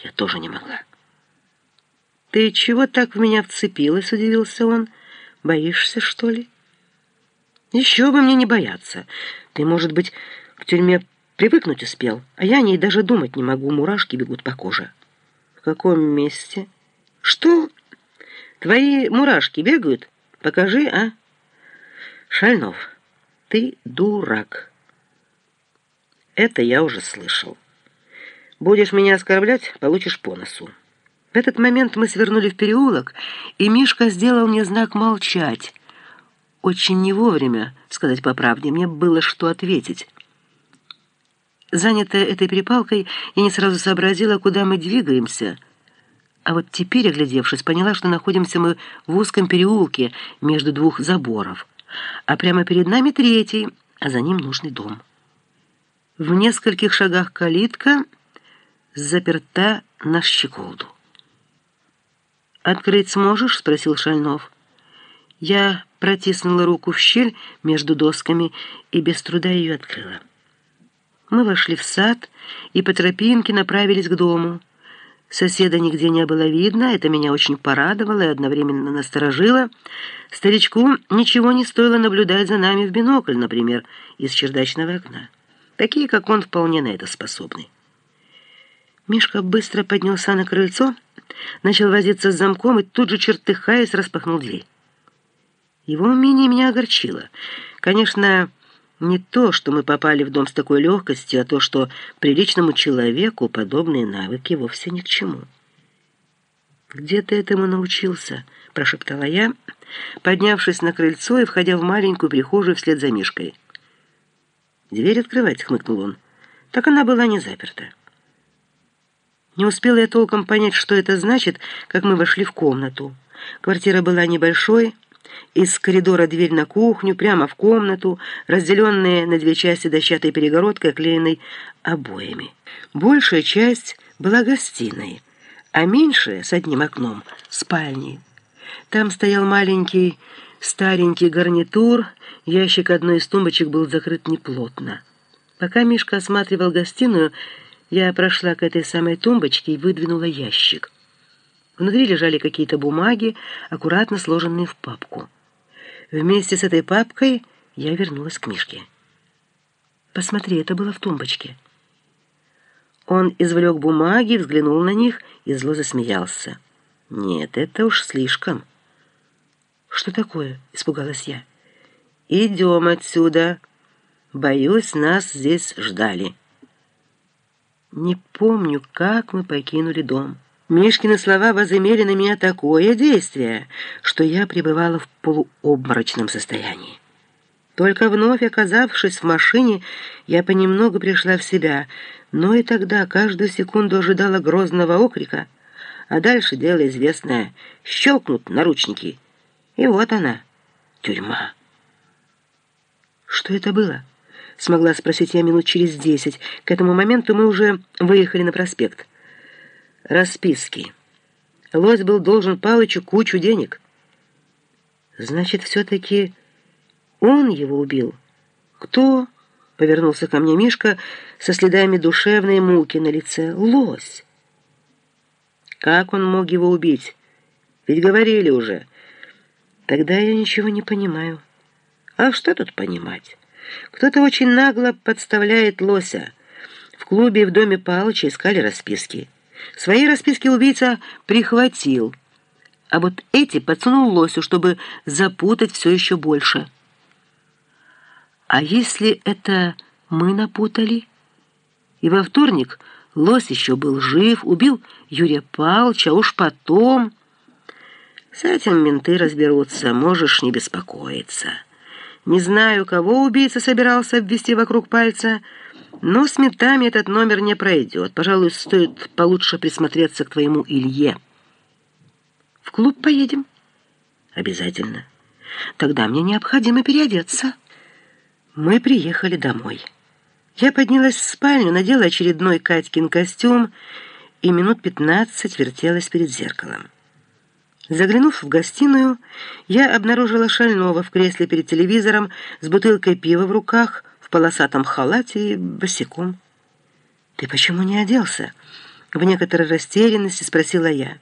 Я тоже не могла. «Ты чего так в меня вцепилась?» — удивился он. «Боишься, что ли?» «Еще бы мне не бояться. Ты, может быть, к тюрьме привыкнуть успел, а я о ней даже думать не могу, мурашки бегут по коже». «В каком месте?» «Что? Твои мурашки бегают? Покажи, а?» «Шальнов, ты дурак». «Это я уже слышал. Будешь меня оскорблять, получишь по носу». В этот момент мы свернули в переулок, и Мишка сделал мне знак молчать. Очень не вовремя, сказать по правде, мне было что ответить. Занятая этой перепалкой, я не сразу сообразила, куда мы двигаемся. А вот теперь, оглядевшись, поняла, что находимся мы в узком переулке между двух заборов. А прямо перед нами третий, а за ним нужный дом. В нескольких шагах калитка заперта на щеколду. «Открыть сможешь?» — спросил Шальнов. Я протиснула руку в щель между досками и без труда ее открыла. Мы вошли в сад и по тропинке направились к дому. Соседа нигде не было видно, это меня очень порадовало и одновременно насторожило. Старичку ничего не стоило наблюдать за нами в бинокль, например, из чердачного окна. Такие, как он, вполне на это способны. Мишка быстро поднялся на крыльцо, начал возиться с замком и тут же, чертыхаясь, распахнул дверь. Его умение меня огорчило. Конечно, не то, что мы попали в дом с такой легкостью, а то, что приличному человеку подобные навыки вовсе ни к чему. «Где ты этому научился?» – прошептала я, поднявшись на крыльцо и входя в маленькую прихожую вслед за Мишкой. «Дверь открывать», – хмыкнул он. «Так она была не заперта». Не успела я толком понять, что это значит, как мы вошли в комнату. Квартира была небольшой, из коридора дверь на кухню, прямо в комнату, разделенные на две части дощатой перегородкой, оклеенной обоями. Большая часть была гостиной, а меньшая, с одним окном, спальней. Там стоял маленький старенький гарнитур, ящик одной из тумбочек был закрыт неплотно. Пока Мишка осматривал гостиную, я прошла к этой самой тумбочке и выдвинула ящик. Внутри лежали какие-то бумаги, аккуратно сложенные в папку. Вместе с этой папкой я вернулась к Мишке. «Посмотри, это было в тумбочке». Он извлек бумаги, взглянул на них и зло засмеялся. «Нет, это уж слишком». «Что такое?» — испугалась я. «Идем отсюда. Боюсь, нас здесь ждали». Не помню, как мы покинули дом. Мишкины слова возымели на меня такое действие, что я пребывала в полуобморочном состоянии. Только вновь оказавшись в машине, я понемногу пришла в себя, но и тогда каждую секунду ожидала грозного окрика, а дальше дело известное — щелкнут наручники. И вот она, тюрьма. Что это было? Смогла спросить я минут через десять. К этому моменту мы уже выехали на проспект. Расписки. Лось был должен Палычу кучу денег. Значит, все-таки он его убил? Кто? Повернулся ко мне Мишка со следами душевной муки на лице. Лось. Как он мог его убить? Ведь говорили уже. Тогда я ничего не понимаю. А что тут понимать? Кто-то очень нагло подставляет лося. В клубе и в доме Палыча искали расписки. Свои расписки убийца прихватил, а вот эти подсунул лосю, чтобы запутать все еще больше. А если это мы напутали? И во вторник лось еще был жив, убил Юрия Павловича, а уж потом... С этим менты разберутся, можешь не беспокоиться». Не знаю, кого убийца собирался обвести вокруг пальца, но с ментами этот номер не пройдет. Пожалуй, стоит получше присмотреться к твоему Илье. В клуб поедем? Обязательно. Тогда мне необходимо переодеться. Мы приехали домой. Я поднялась в спальню, надела очередной Катькин костюм и минут пятнадцать вертелась перед зеркалом. Заглянув в гостиную, я обнаружила Шального в кресле перед телевизором с бутылкой пива в руках, в полосатом халате и босиком. «Ты почему не оделся?» В некоторой растерянности спросила я.